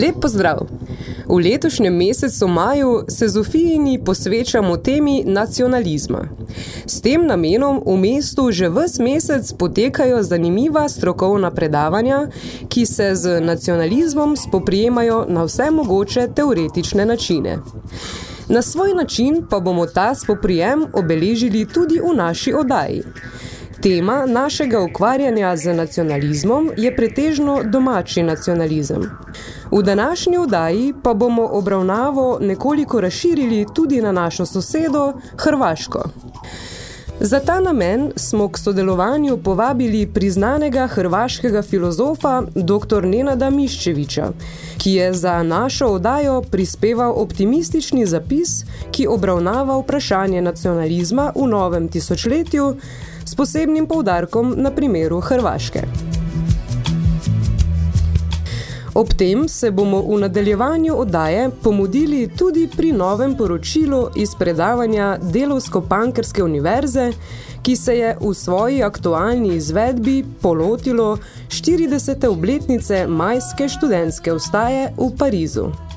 Lep pozdrav! V letošnjem mesecu maju se Zofijini posvečamo temi nacionalizma. S tem namenom v mestu že ves mesec potekajo zanimiva strokovna predavanja, ki se z nacionalizmom spoprijemajo na vse mogoče teoretične načine. Na svoj način pa bomo ta spoprijem obeležili tudi v naši odaji. Tema našega ukvarjanja z nacionalizmom je pretežno domači nacionalizem. V današnji oddaji pa bomo obravnavo nekoliko razširili tudi na našo sosedo, Hrvaško. Za ta namen smo k sodelovanju povabili priznanega hrvaškega filozofa dr. Nenada Miščeviča, ki je za našo oddajo prispeval optimistični zapis, ki obravnava vprašanje nacionalizma v novem tisočletju, s posebnim poudarkom na primeru Hrvaške. Ob tem se bomo v nadaljevanju oddaje pomudili tudi pri novem poročilu iz predavanja Delovsko-Pankerske univerze, ki se je v svoji aktualni izvedbi polotilo 40. obletnice majske študentske vstaje v Parizu.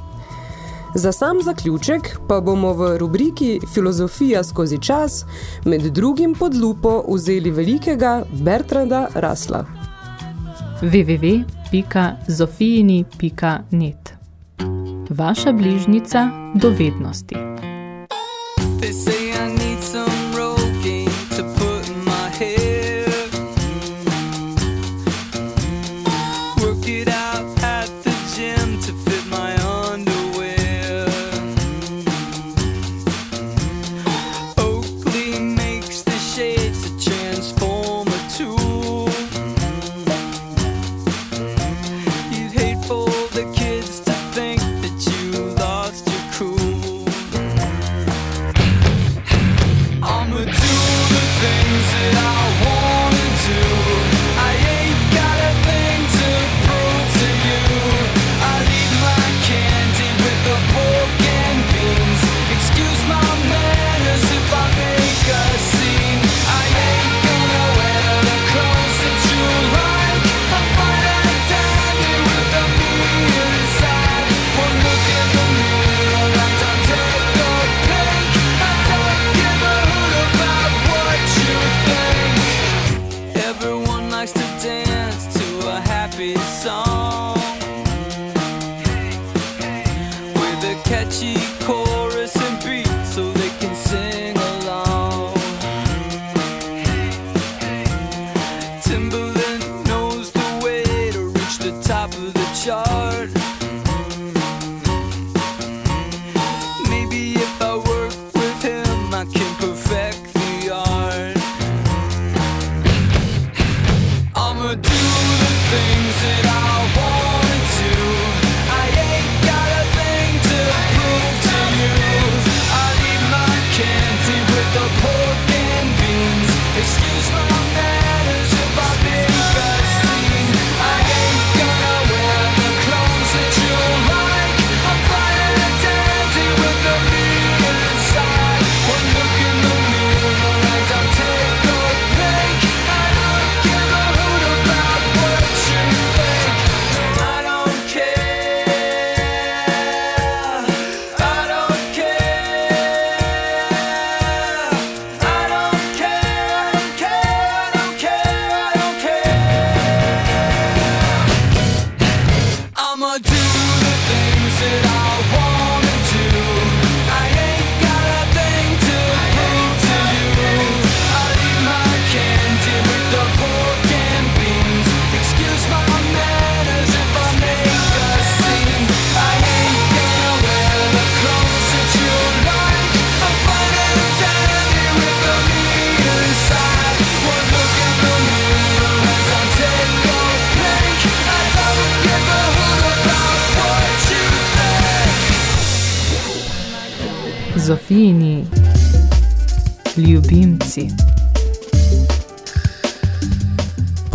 Za sam zaključek pa bomo v rubriki Filozofija skozi čas med drugim pod lupo vzeli velikega Bertranda Rasla. www.zofijini.net Vaša bližnica dovednosti.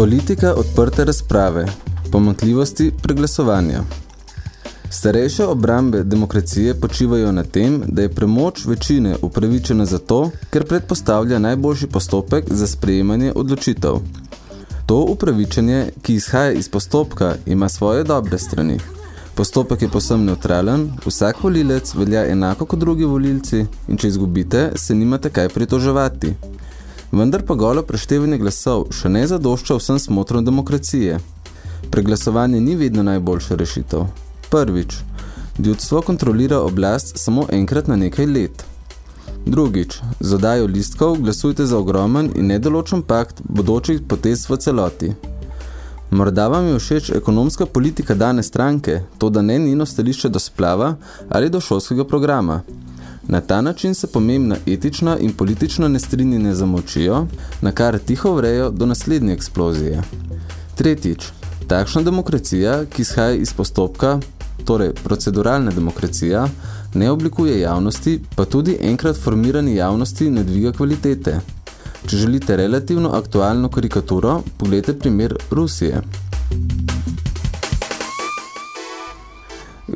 Politika odprte razprave, pomankljivosti preglasovanja. Starejše obrambe demokracije počivajo na tem, da je premoč večine upravičena zato, ker predpostavlja najboljši postopek za sprejemanje odločitev. To upravičenje, ki izhaja iz postopka, ima svoje dobre strani. Postopek je posem neutralen, vsak volilec velja enako kot drugi volilci in če izgubite, se nimate kaj pritoževati. Vendar pa golo preštevanje glasov še ne zadošča vsem smotrom demokracije. Preglasovanje ni vedno najboljša rešitev. Prvič, ljudstvo kontrolira oblast samo enkrat na nekaj let. Drugič, z odajo listkov glasujte za ogromen in nedoločen pakt bodočih potez v celoti. Morda vam je všeč ekonomska politika dane stranke, to da ne njeno stališče do splava ali do šolskega programa. Na ta način se pomembna etična in politična nestrinjenja zamočijo, na kar tiho vrejo do naslednje eksplozije. Tretjič, takšna demokracija, ki izhaja iz postopka, torej proceduralna demokracija, ne oblikuje javnosti, pa tudi enkrat formirani javnosti ne dviga kvalitete. Če želite relativno aktualno karikaturo, pogledajte primer Rusije.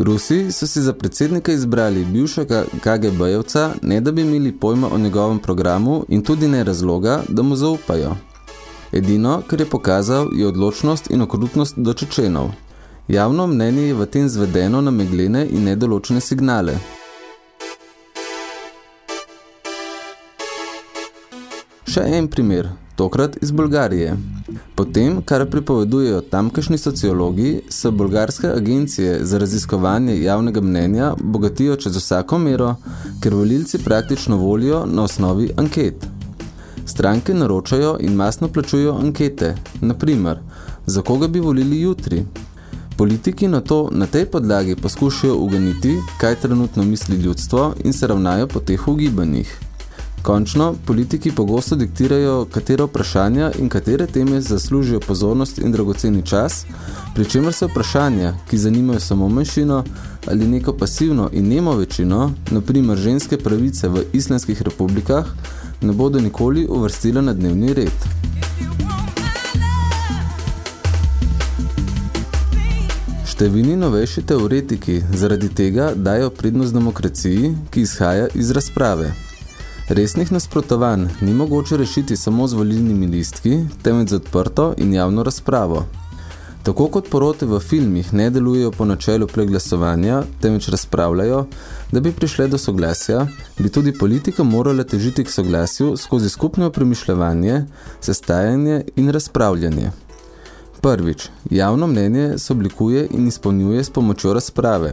Rusi so si za predsednika izbrali bivšega KGB-jevca, ne da bi imeli pojma o njegovem programu in tudi ne razloga, da mu zaupajo. Edino, kar je pokazal, je odločnost in okrutnost do Čečenov. Javno mnenje je v tem zvedeno na meglene in nedoločene signale. Še en primer, tokrat iz Bolgarije. Potem, kar pripovedujejo tamkajšnji sociologi, se bolgarske agencije za raziskovanje javnega mnenja bogatijo čez vsako mero, ker volilci praktično volijo na osnovi anket. Stranke naročajo in masno plačujo ankete, naprimer, za koga bi volili jutri. Politiki na to na tej podlagi poskušajo uganiti, kaj trenutno misli ljudstvo in se ravnajo po teh ugibanjih. Končno, politiki pogosto diktirajo, katera vprašanja in katere teme zaslužijo pozornost in dragoceni čas, pri čemer se vprašanja, ki zanimajo samo manjšino ali neko pasivno in nemo večino, naprimer ženske pravice v islamskih republikah, ne bodo nikoli uvrstile na dnevni red. Številni novejši teoretiki zaradi tega dajo prednost demokraciji, ki izhaja iz razprave. Resnih nasprotovanj ni mogoče rešiti samo z volilnimi listki, temveč z odprto in javno razpravo. Tako kot porote v filmih ne delujejo po načelu preglasovanja, temveč razpravljajo, da bi prišle do soglasja, bi tudi politika morala težiti k soglasju skozi skupno premišljevanje, sestajanje in razpravljanje. Prvič, javno mnenje se oblikuje in izpolnjuje s pomočjo razprave.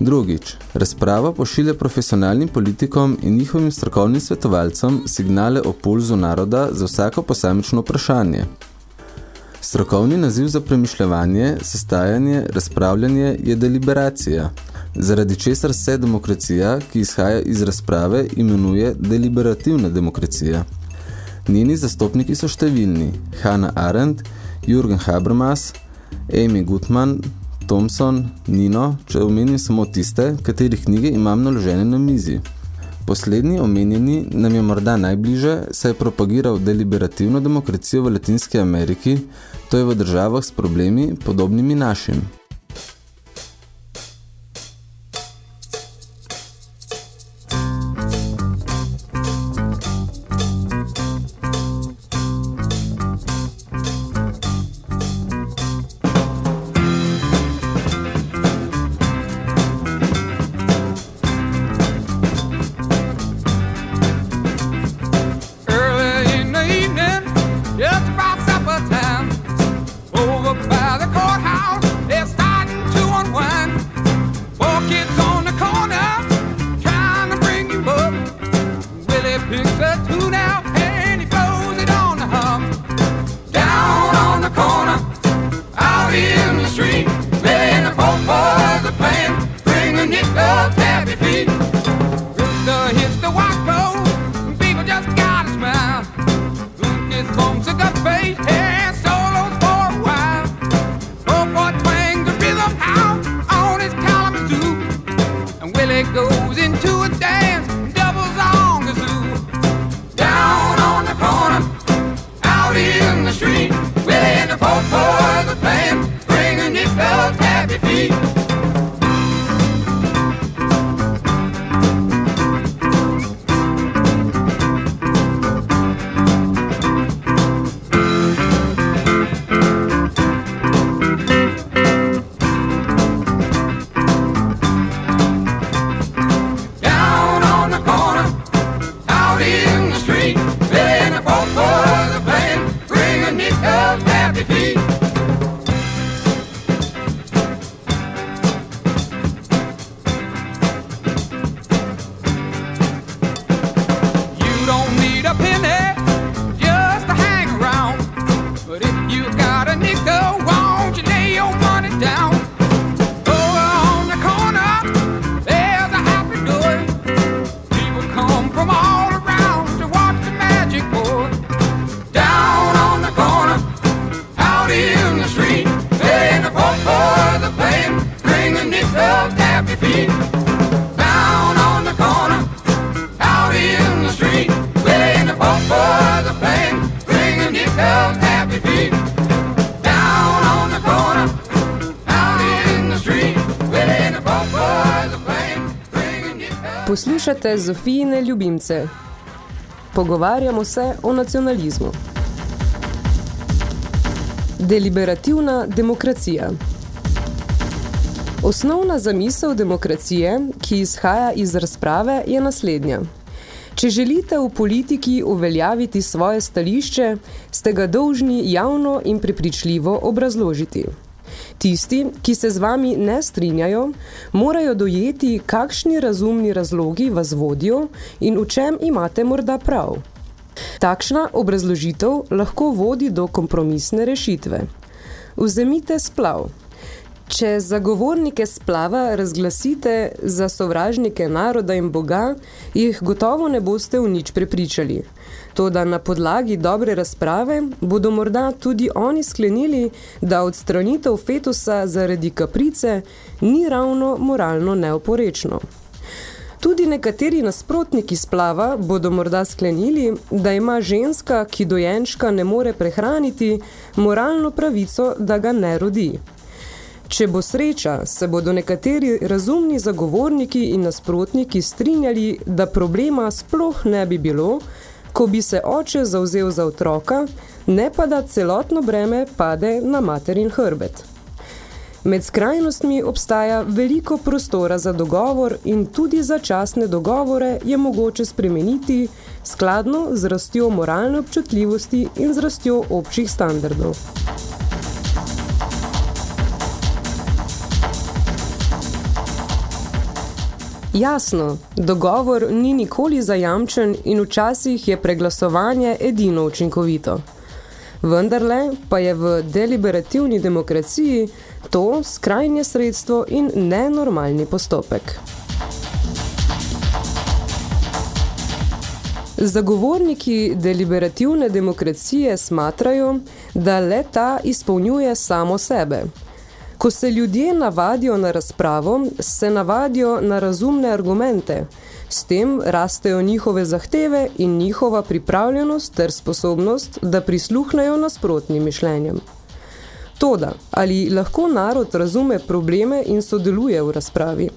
Drugič, razprava pošilja profesionalnim politikom in njihovim strokovnim svetovalcem signale o pulzu naroda za vsako posamično vprašanje. Strokovni naziv za premišljevanje, sestajanje, razpravljanje je deliberacija, zaradi česar se demokracija, ki izhaja iz razprave, imenuje deliberativna demokracija. Njeni zastopniki so številni, Hannah Arendt, Jürgen Habermas, Amy Gutmann, Thompson, Nino, če omenim samo tiste, katerih knjige imam naložene na mizi. Poslednji omenjeni nam je morda najbliže, saj je propagiral deliberativno demokracijo v Latinski Ameriki, to je v državah s problemi podobnimi našim. Poslušate Zofijine ljubimce. Pogovarjamo se o nacionalizmu. Deliberativna demokracija. Osnovna zamisel demokracije, ki izhaja iz razprave, je naslednja. Če želite v politiki uveljaviti svoje stališče, ste ga dolžni javno in prepričljivo obrazložiti. Tisti, ki se z vami ne strinjajo, morajo dojeti, kakšni razumni razlogi vas vodijo in v čem imate morda prav. Takšna obrazložitev lahko vodi do kompromisne rešitve. Vzemite splav. Če zagovornike splava razglasite za sovražnike naroda in Boga, jih gotovo ne boste v nič prepričali. Toda na podlagi dobre razprave bodo morda tudi oni sklenili, da odstranitev fetusa zaradi kaprice ni ravno moralno neoporečno. Tudi nekateri nasprotniki splava bodo morda sklenili, da ima ženska, ki dojenčka ne more prehraniti, moralno pravico, da ga ne rodi. Če bo sreča, se bodo nekateri razumni zagovorniki in nasprotniki strinjali, da problema sploh ne bi bilo, ko bi se oče zauzel za otroka, ne pa da celotno breme pade na materin hrbet. Med skrajnostmi obstaja veliko prostora za dogovor in tudi začasne dogovore je mogoče spremeniti skladno z rastjo moralne občutljivosti in z rastjo občih standardov. Jasno, dogovor ni nikoli zajamčen in včasih je preglasovanje edino učinkovito. Vendarle pa je v deliberativni demokraciji to skrajnje sredstvo in nenormalni postopek. Zagovorniki deliberativne demokracije smatrajo, da le ta izpolnjuje samo sebe. Ko se ljudje navadijo na razpravo, se navadijo na razumne argumente. S tem rastejo njihove zahteve in njihova pripravljenost ter sposobnost, da prisluhnejo nasprotnim mišljenjem. Toda, ali lahko narod razume probleme in sodeluje v razpravi?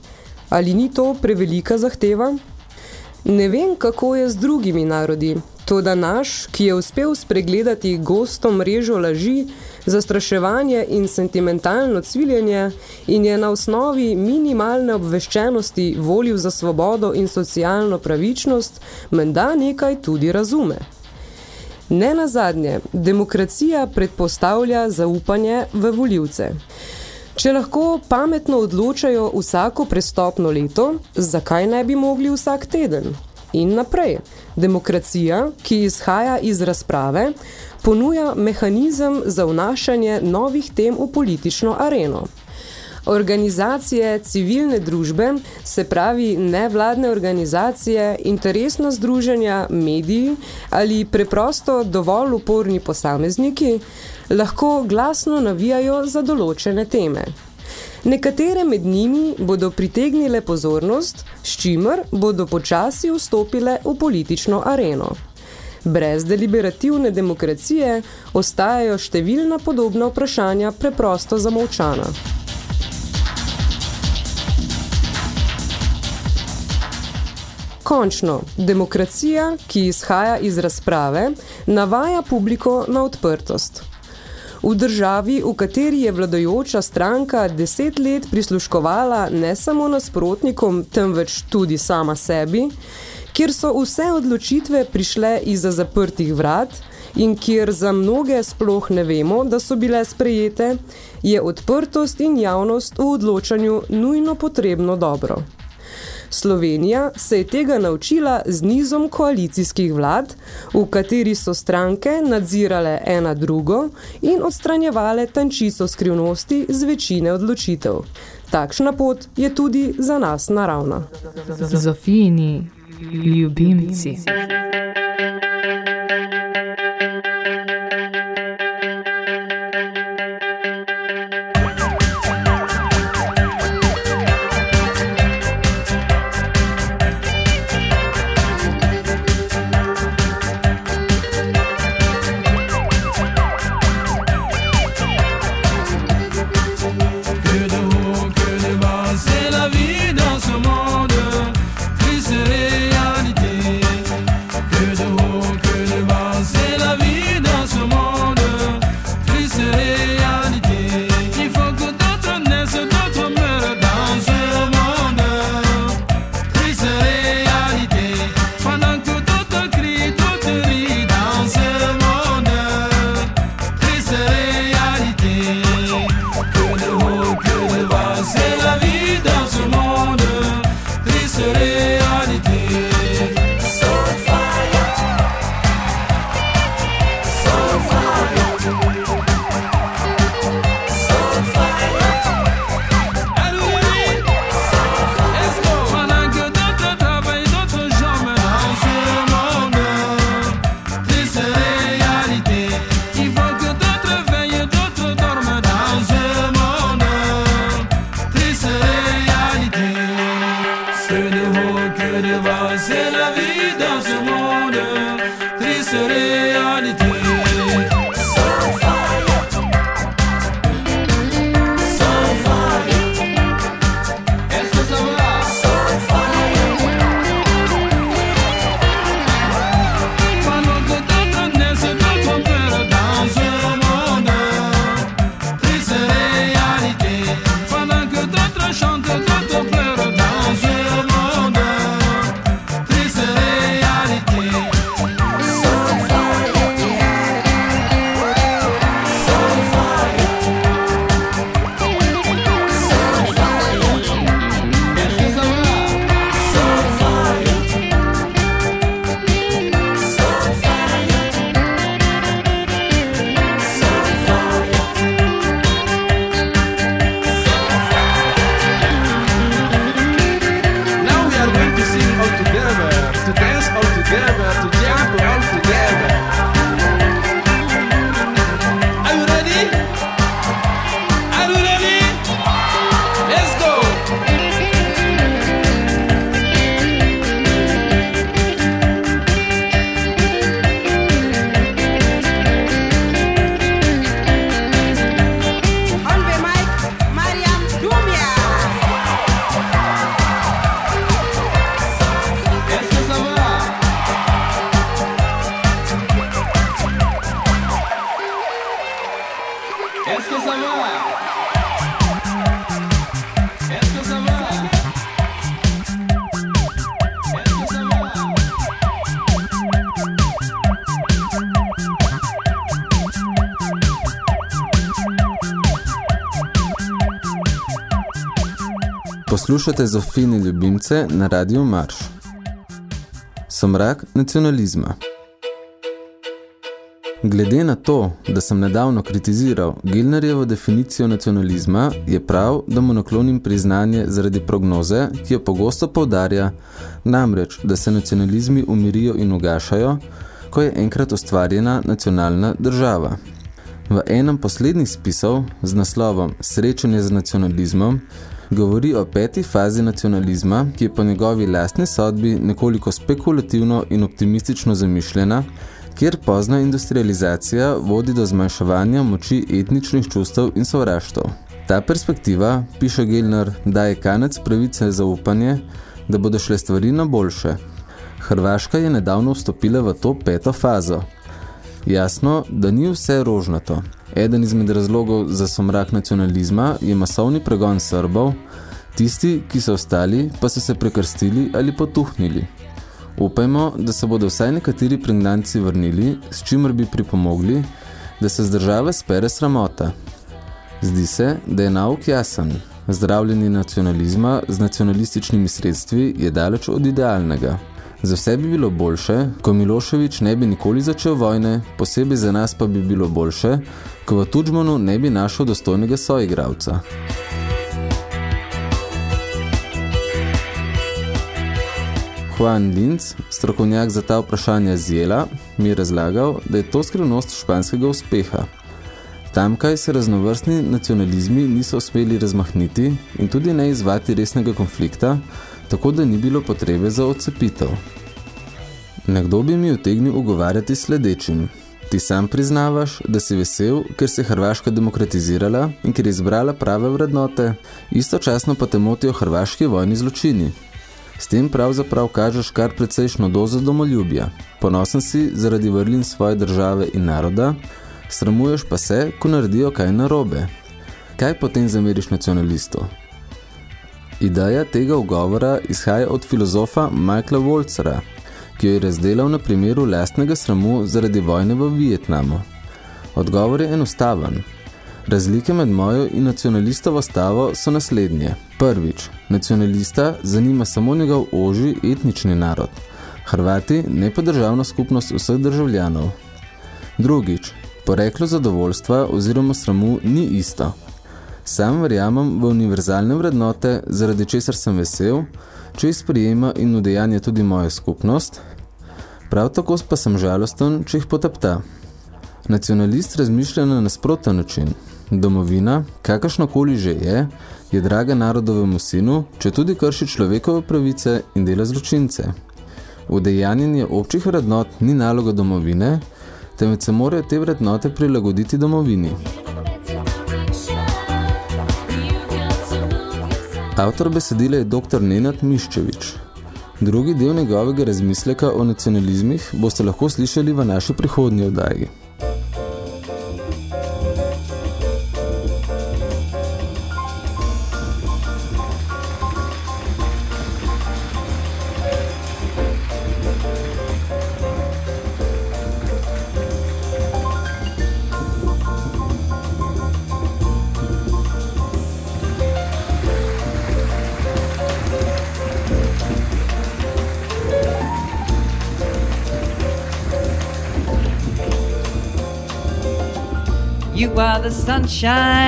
Ali ni to prevelika zahteva? Ne vem, kako je z drugimi narodi, toda naš, ki je uspel spregledati gosto mrežo laži, zastraševanje in sentimentalno cviljenje in je na osnovi minimalne obveščenosti volil za svobodo in socialno pravičnost, menda nekaj tudi razume. Ne nazadnje, demokracija predpostavlja zaupanje v voljivce. Če lahko pametno odločajo vsako prestopno leto, zakaj ne bi mogli vsak teden? In naprej. Demokracija, ki izhaja iz razprave, ponuja mehanizem za vnašanje novih tem v politično areno. Organizacije civilne družbe, se pravi nevladne organizacije, interesna združenja, mediji ali preprosto dovolj uporni posamezniki, lahko glasno navijajo za določene teme. Nekatere med njimi bodo pritegnile pozornost, s čimer bodo počasi vstopile v politično areno. Brez deliberativne demokracije ostajajo številna podobna vprašanja preprosto zamovčana. Končno, demokracija, ki izhaja iz razprave, navaja publiko na odprtost. V državi, v kateri je vladajoča stranka deset let prisluškovala ne samo nasprotnikom, temveč tudi sama sebi, kjer so vse odločitve prišle iza zaprtih vrat in kjer za mnoge sploh ne vemo, da so bile sprejete, je odprtost in javnost v odločanju nujno potrebno dobro. Slovenija se je tega naučila z nizom koalicijskih vlad, v kateri so stranke nadzirale ena drugo in odstranjevale tančico skrivnosti z večine odločitev. Takšna pot je tudi za nas naravna. Zofijini ljubimci. Que Poslušate Zofini ljubimce na Radio Marš. Somrak nacionalizma. Glede na to, da sem nedavno kritiziral Gilnerjevo definicijo nacionalizma, je prav, da mu naklonim priznanje zaradi prognoze, ki jo pogosto poudarja, namreč, da se nacionalizmi umirijo in ugašajo, ko je enkrat ustvarjena nacionalna država. V enem poslednjih spisov z naslovom Srečanje z nacionalizmom govori o peti fazi nacionalizma, ki je po njegovi lastni sodbi nekoliko spekulativno in optimistično zamišljena, kjer pozna industrializacija vodi do zmanjševanja moči etničnih čustev in sovraštv. Ta perspektiva, piše Gelner, daje kanec pravice za upanje, da bodo šle stvari na boljše. Hrvaška je nedavno vstopila v to peto fazo. Jasno, da ni vse rožnato. Eden izmed razlogov za somrak nacionalizma je masovni pregon Srbov, tisti, ki so ostali, pa so se prekrstili ali potuhnili. Upajmo, da se bodo vsaj nekateri pregnanci vrnili, s čimer bi pripomogli, da se z države spere sramota. Zdi se, da je nauk jasen. Zdravljenje nacionalizma z nacionalističnimi sredstvi je daleč od idealnega. Za vse bi bilo boljše, ko Miloševič ne bi nikoli začel vojne, posebej za nas pa bi bilo boljše, ko v Tudžmanu ne bi našel dostojnega soigravca. Juan Linz, strokovnjak za ta vprašanja z Jela, mi je razlagal, da je to skrivnost španskega uspeha. Tamkaj se raznovrstni nacionalizmi niso smeli razmahniti in tudi ne izvati resnega konflikta, tako da ni bilo potrebe za odcepitev. Nekdo bi mi utegnil ugovarjati sledečim. Ti sam priznavaš, da si vesel, ker se Hrvaška demokratizirala in ker je izbrala prave vrednote, istočasno pa te motijo hrvaški vojni zločini. S tem pravzaprav kažeš kar precejšno dozo domoljubja. Ponosen si zaradi vrlin svoje države in naroda, sramuješ pa se, ko naredijo kaj narobe. Kaj potem zameriš nacionalistu? Ideja tega ugovora izhaja od filozofa Michaela Wolcera, ki jo je razdelal na primeru lastnega sramu zaradi vojne v Vietnamu. Odgovor je enostaven. Razlike med mojo in nacionalistovo stavo so naslednje. Prvič, nacionalista zanima samo njegov oži etnični narod. Hrvati ne pa državna skupnost vseh državljanov. Drugič, poreklo zadovoljstva oziroma sramu ni isto. Sam verjamem v univerzalne vrednote, zaradi česar sem vesel, če jih sprijema in udejanja tudi moja skupnost, prav tako pa sem žalosten, če jih potepta. Nacionalist razmišlja na nasproten način. Domovina, kakršnokoli že je, je draga narodovemu sinu, če tudi krši človekove pravice in dela zločince. Udejanjenje občih vrednot ni naloga domovine, temveč se morajo te vrednote prilagoditi domovini. Avtor besedila je dr. Nenad Miščevič. Drugi del njegovega razmisleka o nacionalizmih boste lahko slišali v naši prihodnji oddaji. shine.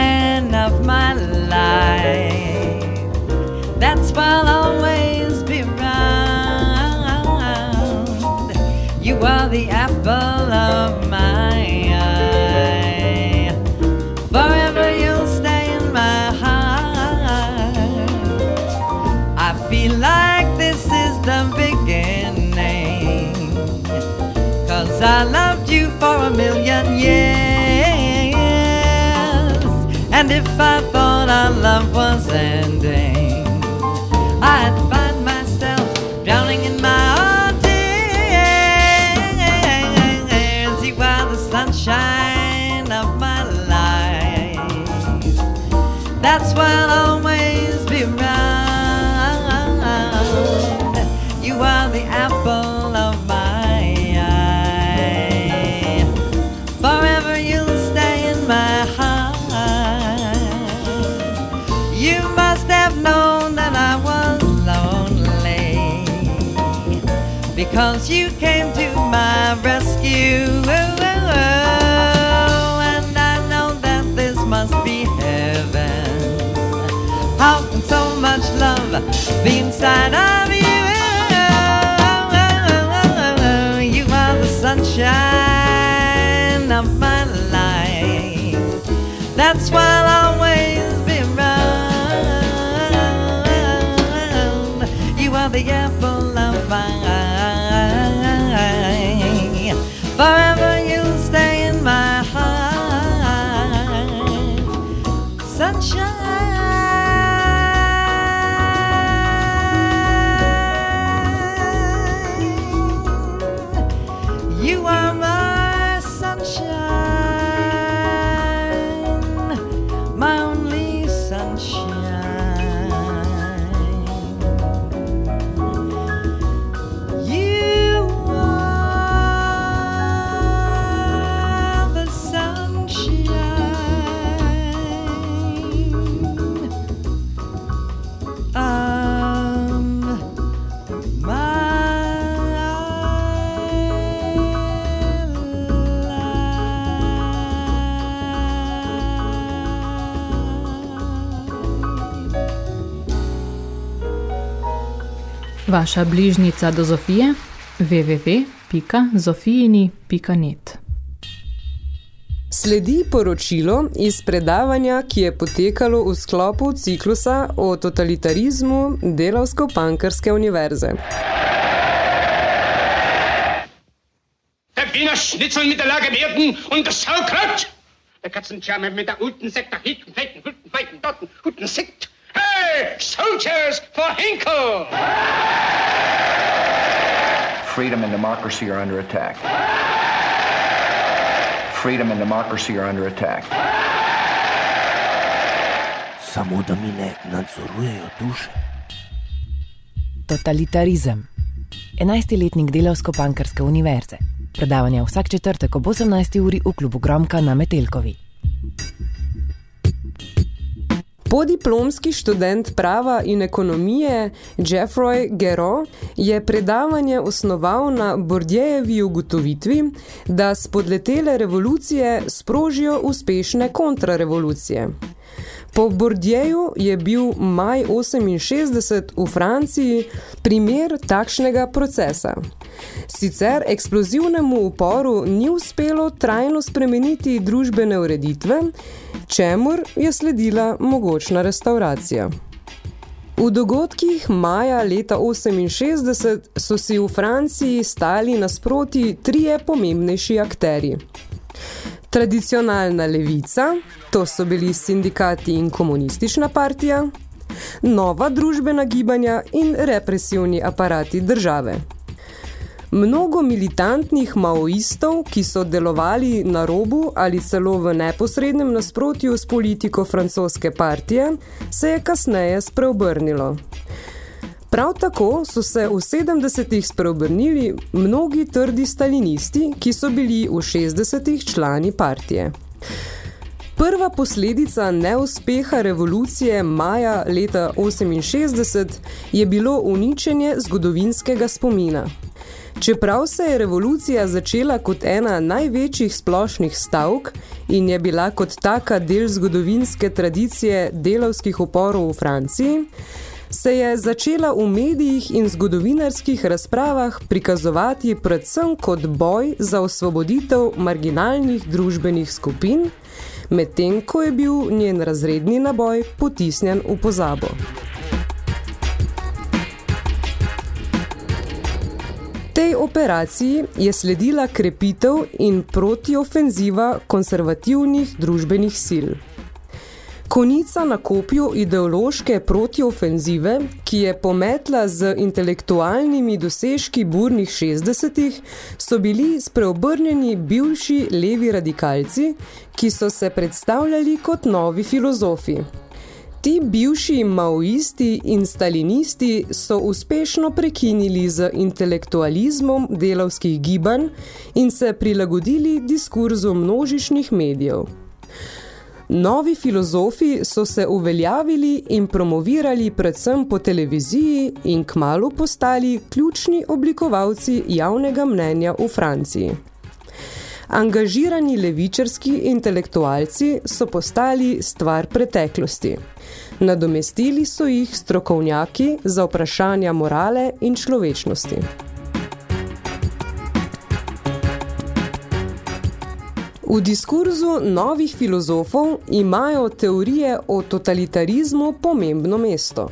That's why I'll always be around. You are the apple of my eye. Forever you'll stay in my heart. You must have known that I was lonely because you came to my be inside of you? You are the sunshine of my life. That's why I'll always be around. You are the apple of my eye. Forever Vaša bližnica do Zofije www.zofijini.net Sledi poročilo iz predavanja, ki je potekalo v sklopu ciklusa o totalitarizmu Delavsko-Pankrske univerze. Der Wiener Schnitzel mit der Lagerwerden und das Sauerkraut. Der Katzenschammer mit der guten Sekt nach hinten, fetten, guten, feiten, dotten, guten Sekt. Hey, soldiers for Hinkel! Freedom and democracy are under attack. Freedom and democracy are under attack. Samo da mi ne nadzorujejo duše. Totalitarizem. 11-letnik Delavsko-Pankrske univerze. Predavanja vsak četrtek ob 18. uri v klubu Gromka na Metelkovi. Podiplomski študent prava in ekonomije Jeffroy Gero je predavanje osnoval na Bordjejevi ugotovitvi, da spodletele revolucije sprožijo uspešne kontrarevolucije. Po Bordjeju je bil maj 68 v Franciji primer takšnega procesa. Sicer eksplozivnemu uporu ni uspelo trajno spremeniti družbene ureditve, čemur je sledila mogočna restauracija. V dogodkih maja leta 68 so si v Franciji stali nasproti trije pomembnejši akteri. Tradicionalna levica, to so bili sindikati in komunistična partija, nova družbena gibanja in represivni aparati države. Mnogo militantnih maoistov, ki so delovali na robu ali celo v neposrednem nasprotju s politiko francoske partije, se je kasneje spreobrnilo. Prav tako so se v 70-ih spreobrnili mnogi trdi stalinisti, ki so bili v 60-ih člani partije. Prva posledica neuspeha revolucije maja leta 68 je bilo uničenje zgodovinskega spomina. Čeprav se je revolucija začela kot ena največjih splošnih stavk in je bila kot taka del zgodovinske tradicije delavskih uporov v Franciji, se je začela v medijih in zgodovinarskih razpravah prikazovati predvsem kot boj za osvoboditev marginalnih družbenih skupin, medtem ko je bil njen razredni naboj potisnjen v pozabo. Tej operaciji je sledila krepitev in protiofenziva konservativnih družbenih sil. Konica na kopju ideološke protiofenzive, ki je pometla z intelektualnimi dosežki burnih 60-ih, so bili spreobrnjeni bivši levi radikalci, ki so se predstavljali kot novi filozofi. Ti bivši maoisti in stalinisti so uspešno prekinili z intelektualizmom delavskih gibanj in se prilagodili diskurzu množičnih medijev. Novi filozofi so se uveljavili in promovirali predvsem po televiziji in kmalu postali ključni oblikovalci javnega mnenja v Franciji. Angažirani levičarski intelektualci so postali stvar preteklosti. Nadomestili so jih strokovnjaki za vprašanja morale in človečnosti. V diskurzu novih filozofov imajo teorije o totalitarizmu pomembno mesto.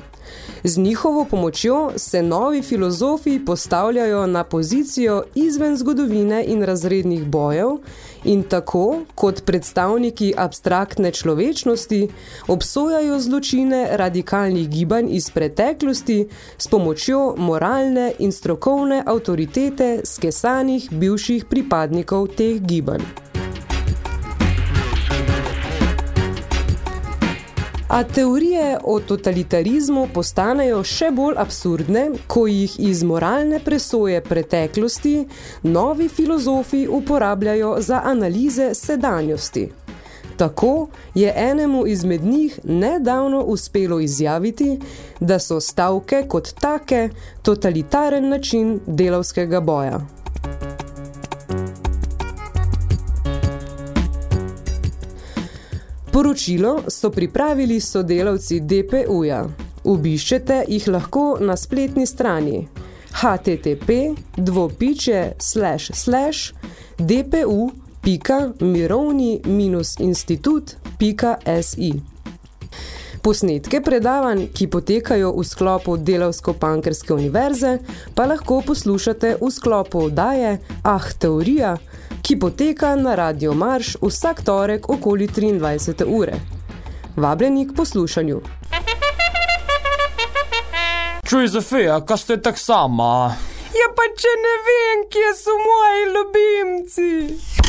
Z njihovo pomočjo se novi filozofi postavljajo na pozicijo izven zgodovine in razrednih bojev in tako, kot predstavniki abstraktne človečnosti, obsojajo zločine radikalnih gibanj iz preteklosti s pomočjo moralne in strokovne avtoritete skesanih bivših pripadnikov teh gibanj. A teorije o totalitarizmu postanejo še bolj absurdne, ko jih iz moralne presoje preteklosti novi filozofi uporabljajo za analize sedanjosti. Tako je enemu izmed njih nedavno uspelo izjaviti, da so stavke kot take totalitaren način delavskega boja. Poročilo so pripravili sodelavci DPU-ja. Obiščete jih lahko na spletni strani http dvopiče slash slash dpu.mirovni-institut.si Posnetke predavanj, ki potekajo v sklopu Delavsko-Pankerske univerze, pa lahko poslušate v sklopu oddaje Ah, teorija – ki poteka na Radio Marš vsak torek okoli 23. ure. Vabljeni k poslušanju. Čuj, Zofija, kaj ste tak sama? Ja pa če ne vem, kje so moji ljubimci.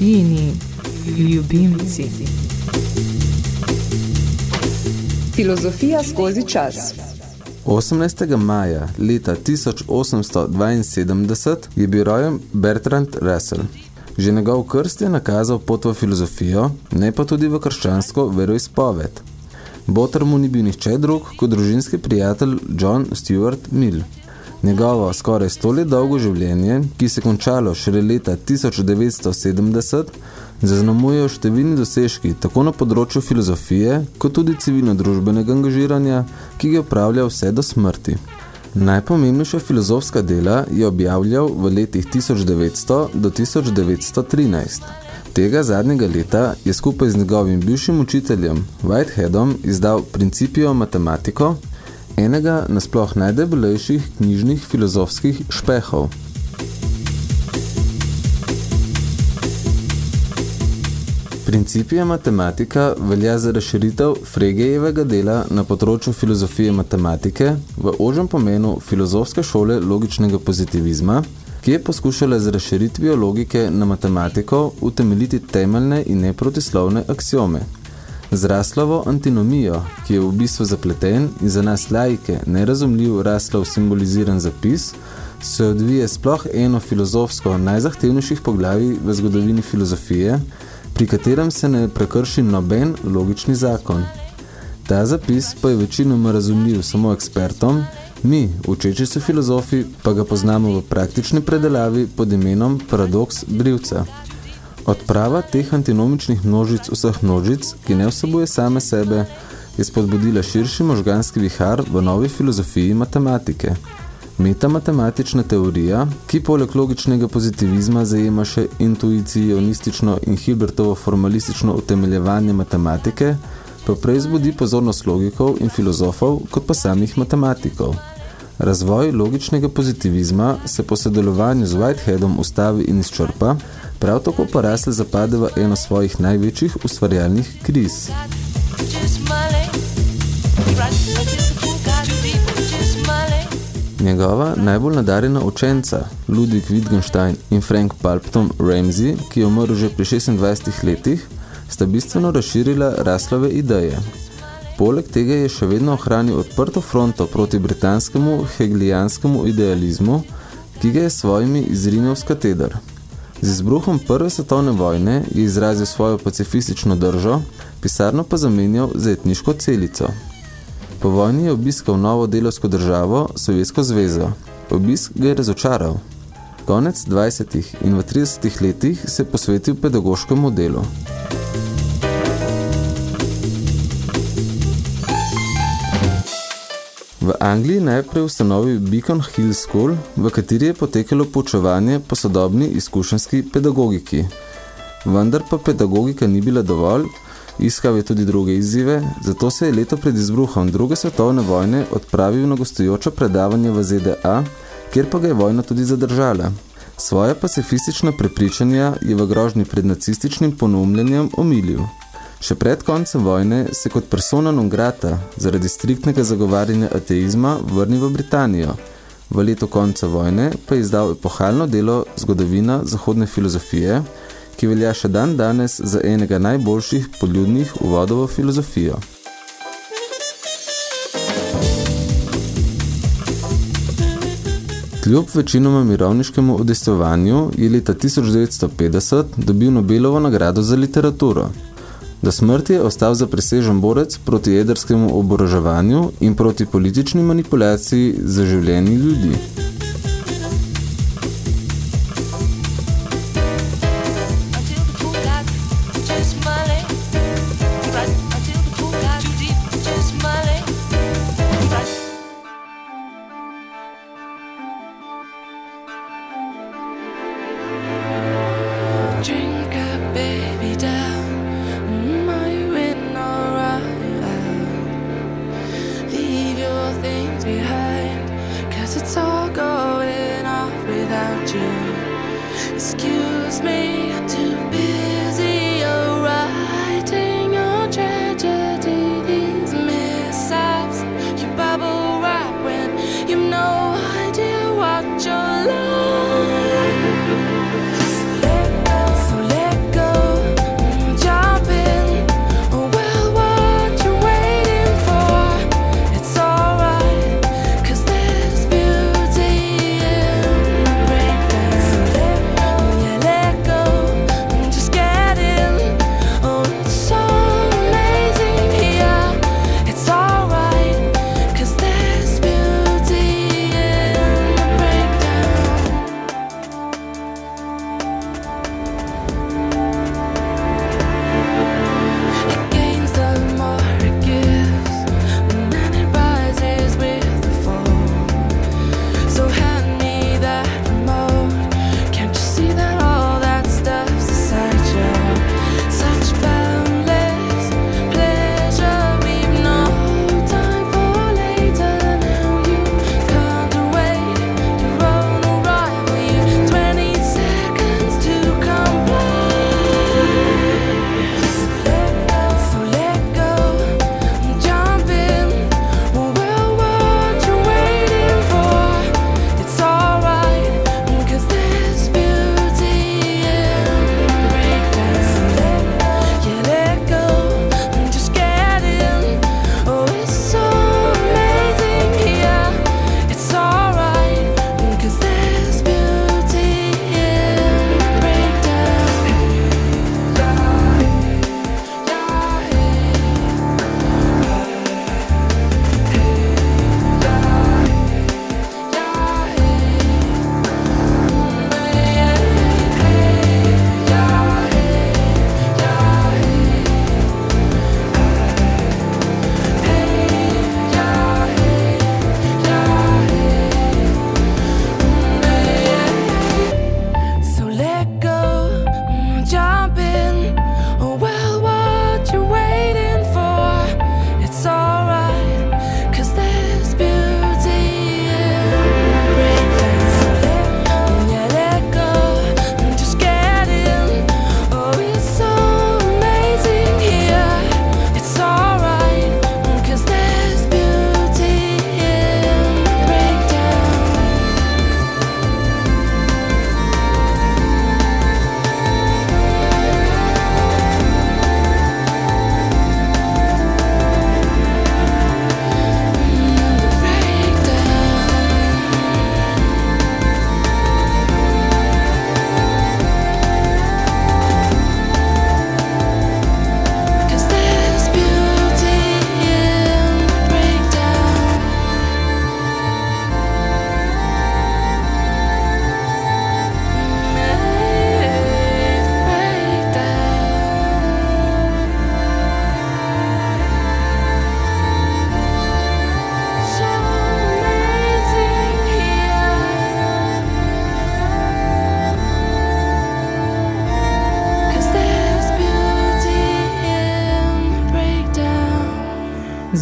Zofijini ljubimci. Filozofija skozi čas 18. maja leta 1872 je bil rojen Bertrand Russell. Že njegov krst je nakazal pot v filozofijo, ne pa tudi v krščansko veroizpoved. Botar mu ni bil nihče drug kot družinski prijatelj John Stuart Mill. Njegovo skoraj sto let dolgo življenje, ki se končalo šele leta 1970, zaznamujejo številni dosežki tako na področju filozofije, kot tudi civilno-družbenega angažiranja, ki ga upravlja vse do smrti. Najpomembnejša filozofska dela je objavljal v letih 1900 do 1913. Tega zadnjega leta je skupaj z njegovim bivšim učiteljem Whiteheadom izdal Principio Matematico, enega nasploh najdebelejših knjižnih filozofskih špehov. Principija matematika velja za razširitev Fregejevega dela na področju filozofije matematike v ožem pomenu filozofske šole logičnega pozitivizma, ki je poskušala z razširitvijo logike na matematiko utemeljiti temeljne in neprotislovne aksiome. Z Raslovo antinomijo, ki je v bistvu zapleten in za nas laike nerazumljiv Raslov simboliziran zapis, se odvije sploh eno filozofsko najzahtevnejših poglavij v zgodovini filozofije, pri katerem se ne prekrši noben logični zakon. Ta zapis pa je večinoma razumljiv samo ekspertom, mi, učeči se filozofi, pa ga poznamo v praktični predelavi pod imenom paradoks brivca. Odprava teh antinomičnih množic vseh množic, ki ne vsebuje same sebe, je spodbudila širši možganski vihar v novi filozofiji matematike. Metamatematična teorija, ki poleg logičnega pozitivizma zajema še intuicionistično in Hilbertovo formalistično utemeljevanje matematike, pa prej zbudi pozornost logikov in filozofov kot pa samih matematikov. Razvoj logičnega pozitivizma se po sodelovanju z Whiteheadom ustavi in izčrpa, prav tako pa Russell zapade v eno svojih največjih ustvarjalnih kriz. Njegova najbolj nadarjena učenca, Ludwig Wittgenstein in Frank Palpton Ramsey, ki je umrl že pri 26 letih, sta bistveno razširila Russellove ideje. Poleg tega je še vedno ohranil odprto fronto proti britanskemu hegelijanskemu idealizmu, ki ga je svojimi izrinil z katedr. Z izbruhom Prve svetovne vojne je izrazil svojo pacifistično držo, pisarno pa zamenjal za etniško celico. Po vojni je obiskal novo delovsko državo, Sovjetsko zvezo. Obisk ga je razočaral. Konec 20. in v 30. letih se je posvetil pedagoškemu delu. V Angliji najprej ustanovil Beacon Hill School, v kateri je potekalo poučevanje po sodobni izkušenski pedagogiki. Vendar pa pedagogika ni bila dovolj, iskal je tudi druge izzive, zato se je leto pred izbruhom druge svetovne vojne odpravil na gostujočo predavanje v ZDA, kjer pa ga je vojna tudi zadržala. Svoja pacifistična prepričanja je v grožnji pred nacističnim ponumljenjem omilil. Še pred koncem vojne se kot persona non grata zaradi striktnega zagovarjanja ateizma vrnil v Britanijo. V letu konca vojne pa je izdal epohalno delo Zgodovina zahodne filozofije, ki velja še dan danes za enega najboljših poljudnih uvodov v filozofijo. Kljub večinoma mirovniškemu udejstvovanju je leta 1950 dobil Nobelovo nagrado za literaturo. Do smrti je ostal za presežen borec proti jedrskemu oboroževanju in proti politični manipulaciji za življenje ljudi.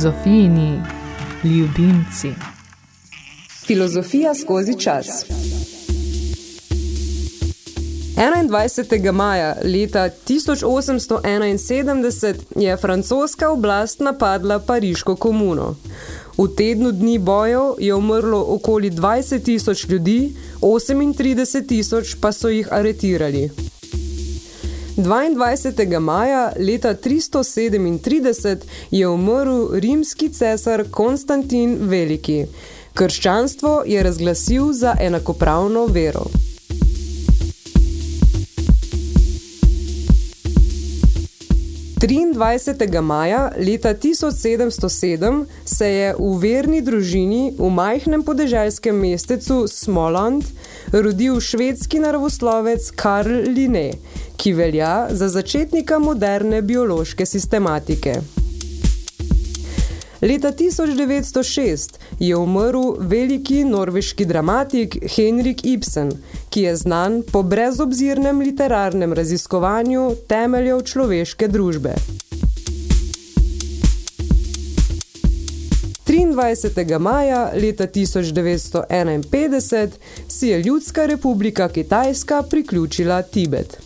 Zofijini ljubimci. Filozofija skozi čas. 21. maja leta 1871 je francoska oblast napadla Pariško komuno. V tednu dni bojev je umrlo okoli 20 tisoč ljudi, 38 tisoč pa so jih aretirali. 22. maja leta 337 je umrl rimski cesar Konstantin Veliki. Krščanstvo je razglasil za enakopravno vero. Triindvajsetega maja leta 1707 se je v verni družini v majhnem podeželskem mestecu Smoland rodil švedski naravoslovec Karl Linné, ki velja za začetnika moderne biološke sistematike. Leta 1906 je umrl veliki norveški dramatik Henrik Ibsen, ki je znan po brezobzirnem literarnem raziskovanju temeljev človeške družbe. 23. maja leta 1951 si je Ljudska republika Kitajska priključila Tibet.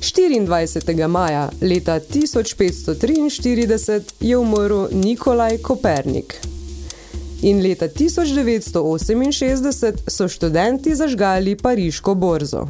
24. maja leta 1543 je umrl Nikolaj Kopernik. In leta 1968 so študenti zažgali Pariško borzo.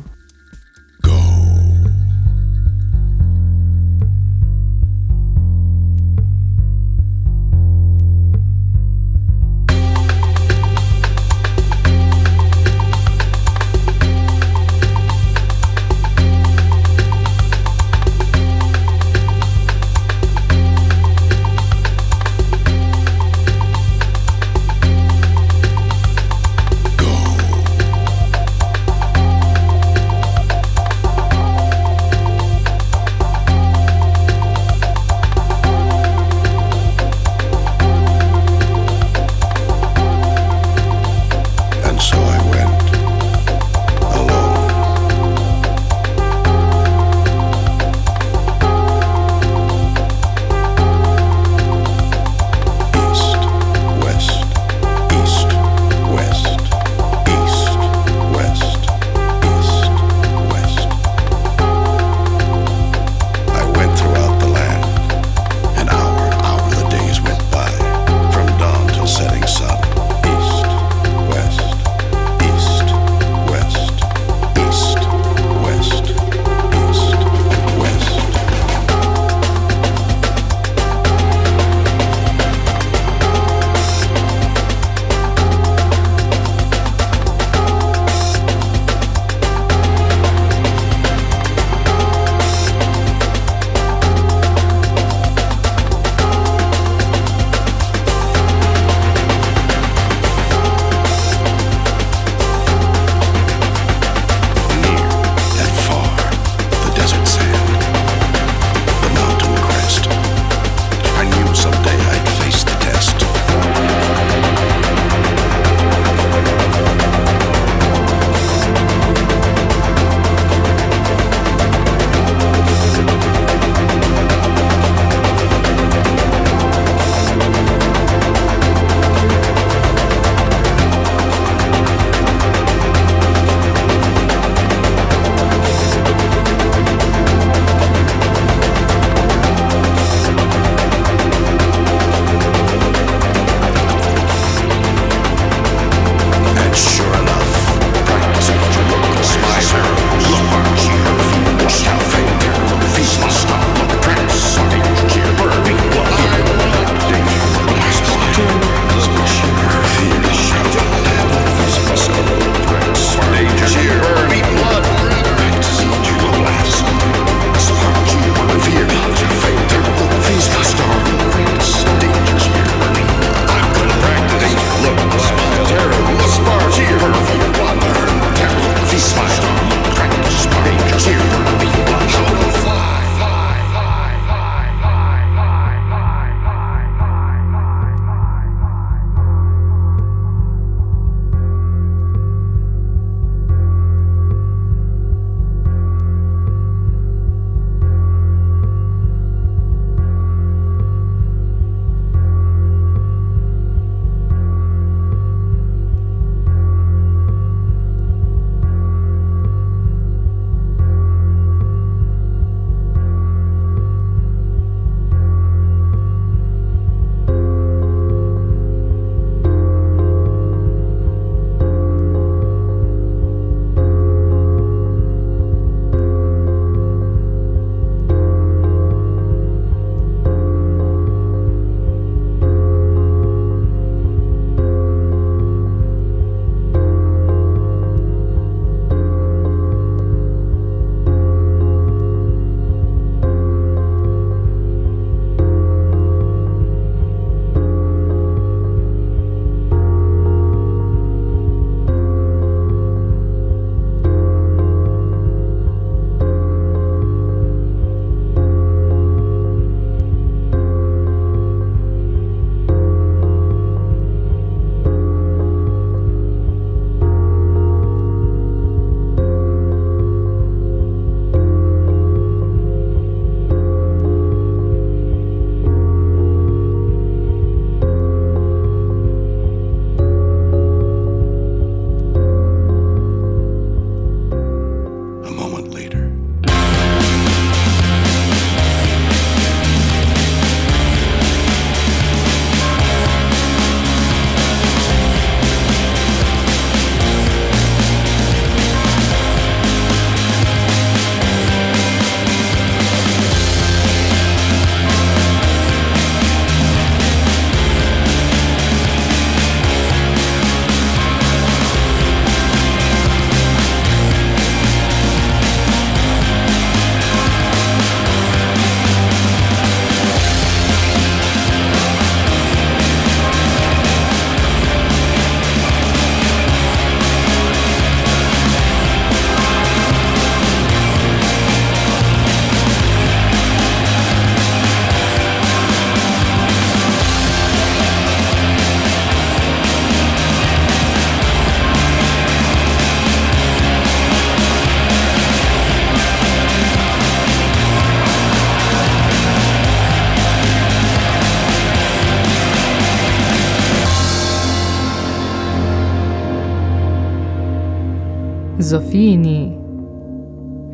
Zofijini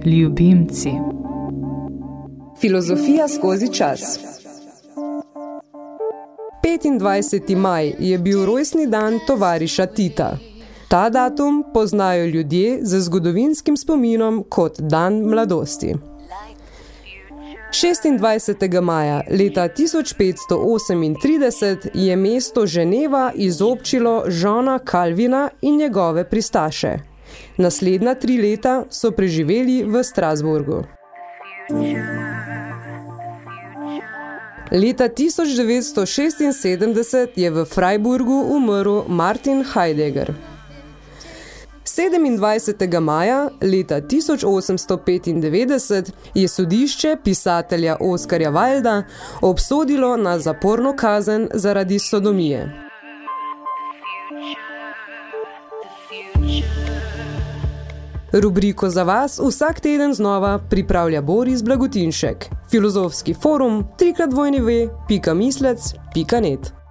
ljubimci. Filozofija skozi čas 25. maj je bil rojstni dan tovariša Tita. Ta datum poznajo ljudje z zgodovinskim spominom kot dan mladosti. 26. maja leta 1538 je mesto Ženeva izobčilo Žana Kalvina in njegove pristaše. Naslednja tri leta so preživeli v Strasburgu. Leta 1976 je v Freiburgu umrl Martin Heidegger. 27. maja leta 1895 je sodišče pisatelja Oskarja Wilda obsodilo na zaporno kazen zaradi sodomije. Rubriko za vas vsak teden znova pripravlja Boris Blagotinšek. Filozofski forum www.mislec.net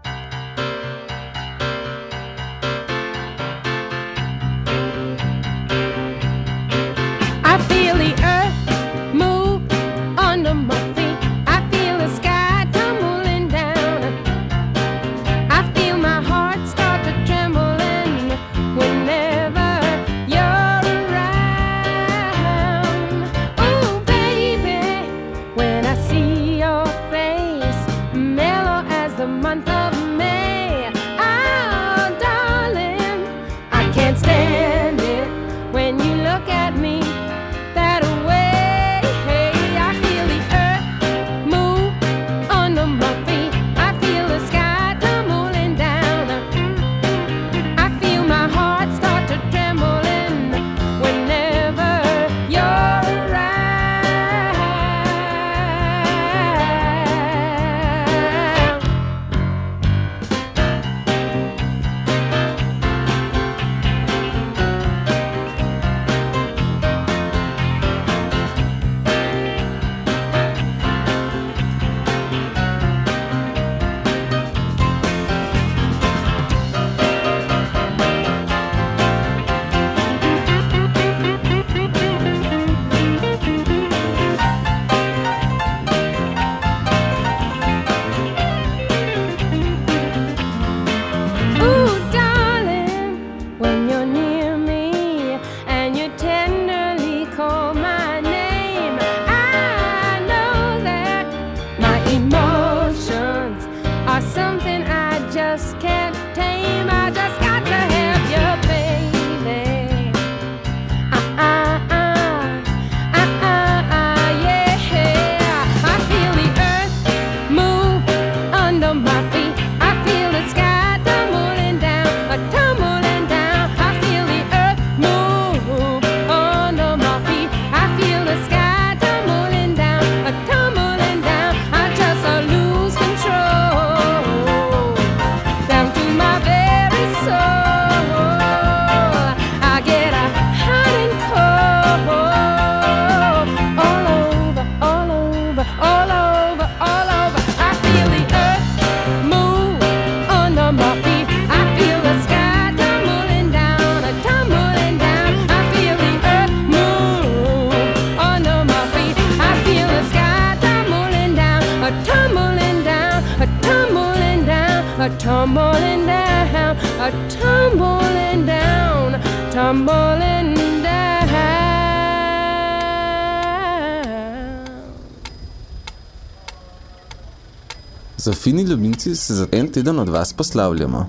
ljubimci se za en teden od vas poslavljamo.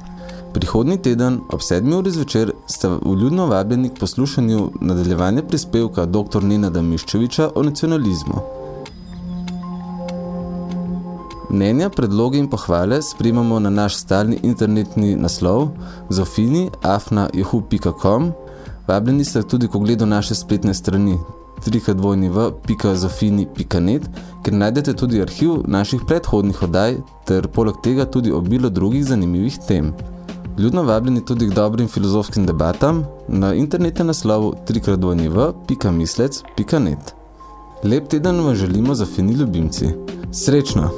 Prihodnji teden ob 7. uri zvečer ste vljudno vabljeni k poslušanju nadaljevanja prispevka dr. Nenada Miščeviča o nacionalizmu. Mnenja, predloge in pohvale sprejmamo na naš stalni internetni naslov zofini.afna.yahoo.com Vabljeni ste tudi k ogledu naše spletne strani www.zofini.net, kjer najdete tudi arhiv naših predhodnih oddaj ter poleg tega tudi obilo drugih zanimivih tem. Ljudno vabljeni tudi k dobrim filozofskim debatam na internetnem naslovu www.mislec.net. Lep teden vam želimo za fini ljubimci. Srečno!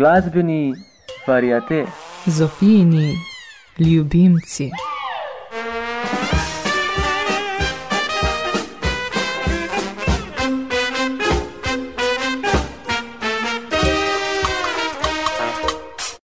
Izobraževalno-glasbeni variate. Zofijini ljubimci.